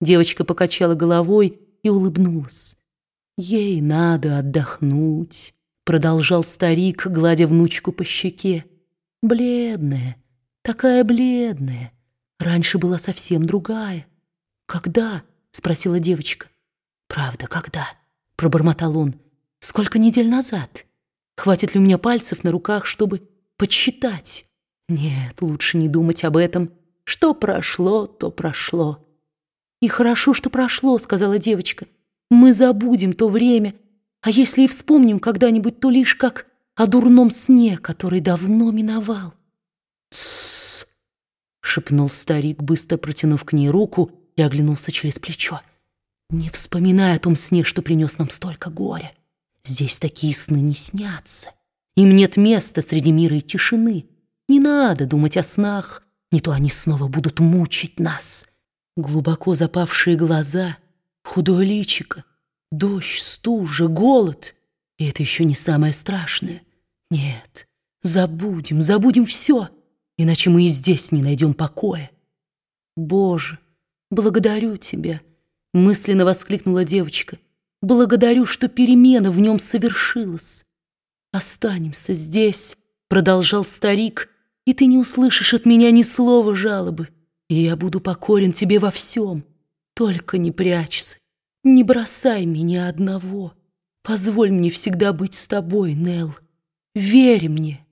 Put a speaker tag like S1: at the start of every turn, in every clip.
S1: Девочка покачала головой и улыбнулась. «Ей надо отдохнуть», — продолжал старик, гладя внучку по щеке. «Бледная, такая бледная. Раньше была совсем другая». «Когда?» — спросила девочка. «Правда, когда?» — пробормотал он. «Сколько недель назад? Хватит ли у меня пальцев на руках, чтобы подсчитать?» «Нет, лучше не думать об этом. Что прошло, то прошло». «И хорошо, что прошло», — сказала девочка. Мы забудем то время, а если и вспомним когда-нибудь, то лишь как о дурном сне, который давно миновал. «Тссс!» — шепнул старик, быстро протянув к ней руку и оглянулся через плечо. «Не вспоминай о том сне, что принес нам столько горя. Здесь такие сны не снятся. Им нет места среди мира и тишины. Не надо думать о снах, не то они снова будут мучить нас». Глубоко запавшие глаза — Худое личико, дождь, стужа, голод. И это еще не самое страшное. Нет, забудем, забудем все, иначе мы и здесь не найдем покоя. Боже, благодарю тебя, мысленно воскликнула девочка. Благодарю, что перемена в нем совершилась. Останемся здесь, продолжал старик, и ты не услышишь от меня ни слова жалобы, и я буду покорен тебе во всем. Только не прячься, не бросай меня одного. Позволь мне всегда быть с тобой, Нел. Верь мне.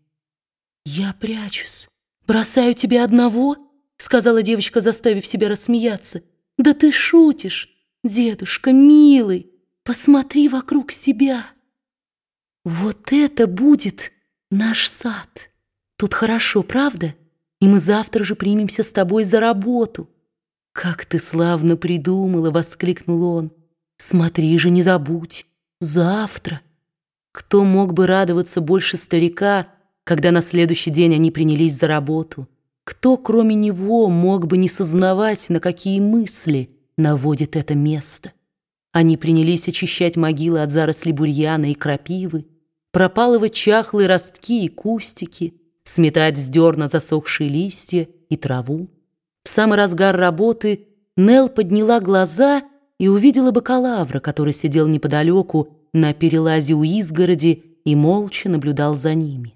S1: Я прячусь. Бросаю тебя одного? Сказала девочка, заставив себя рассмеяться. Да ты шутишь, дедушка, милый. Посмотри вокруг себя. Вот это будет наш сад. Тут хорошо, правда? И мы завтра же примемся с тобой за работу. «Как ты славно придумала!» — воскликнул он. «Смотри же, не забудь! Завтра!» Кто мог бы радоваться больше старика, когда на следующий день они принялись за работу? Кто, кроме него, мог бы не сознавать, на какие мысли наводит это место? Они принялись очищать могилы от зарослей бурьяна и крапивы, пропалывать чахлые ростки и кустики, сметать с дерна засохшие листья и траву. В самый разгар работы Нел подняла глаза и увидела бакалавра, который сидел неподалеку на перелазе у изгороди и молча наблюдал за ними.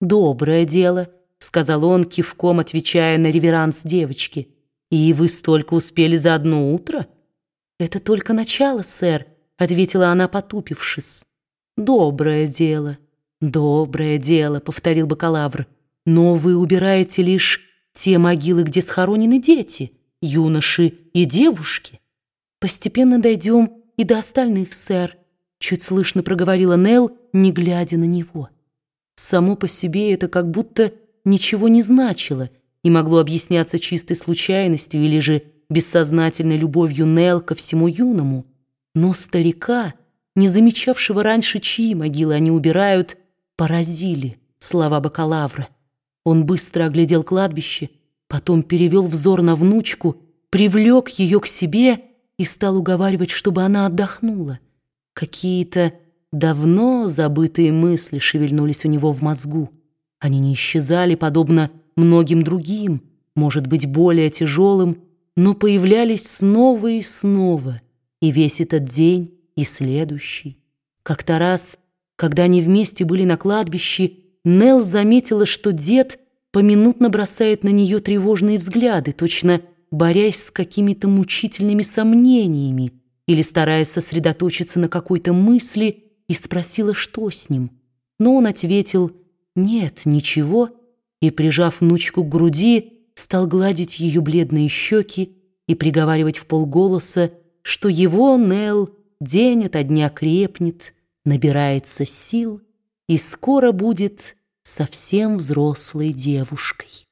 S1: «Доброе дело», — сказал он, кивком отвечая на реверанс девочки. «И вы столько успели за одно утро?» «Это только начало, сэр», — ответила она, потупившись. «Доброе дело, доброе дело», — повторил бакалавр. «Но вы убираете лишь те могилы, где схоронены дети, юноши и девушки. Постепенно дойдем и до остальных, сэр, чуть слышно проговорила Нел, не глядя на него. Само по себе это как будто ничего не значило и могло объясняться чистой случайностью или же бессознательной любовью Нел ко всему юному. Но старика, не замечавшего раньше, чьи могилы они убирают, поразили слова бакалавра. Он быстро оглядел кладбище, потом перевел взор на внучку, привлек ее к себе и стал уговаривать, чтобы она отдохнула. Какие-то давно забытые мысли шевельнулись у него в мозгу. Они не исчезали, подобно многим другим, может быть, более тяжелым, но появлялись снова и снова, и весь этот день, и следующий. Как-то раз, когда они вместе были на кладбище, Нелл заметила, что дед поминутно бросает на нее тревожные взгляды, точно борясь с какими-то мучительными сомнениями или стараясь сосредоточиться на какой-то мысли, и спросила, что с ним. Но он ответил «нет, ничего», и, прижав внучку к груди, стал гладить ее бледные щеки и приговаривать в полголоса, что его, Нел, день ото дня крепнет, набирается сил и скоро будет совсем взрослой девушкой.